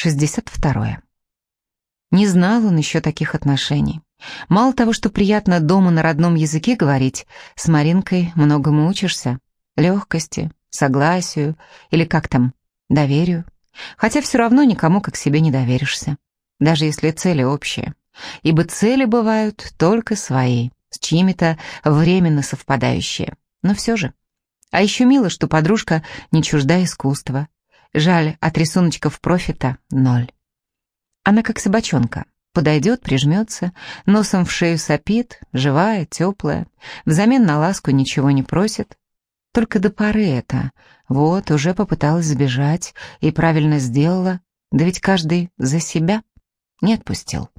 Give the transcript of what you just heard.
62. Не знал он еще таких отношений. Мало того, что приятно дома на родном языке говорить, с Маринкой многому учишься. Легкости, согласию или как там, доверию. Хотя все равно никому как себе не доверишься. Даже если цели общие. Ибо цели бывают только свои, с чьими-то временно совпадающие. Но все же. А еще мило, что подружка не чужда искусства. Жаль, от рисуночков профита ноль. Она как собачонка. Подойдет, прижмется, носом в шею сопит, живая, теплая. Взамен на ласку ничего не просит. Только до поры это. Вот, уже попыталась сбежать и правильно сделала. Да ведь каждый за себя не отпустил.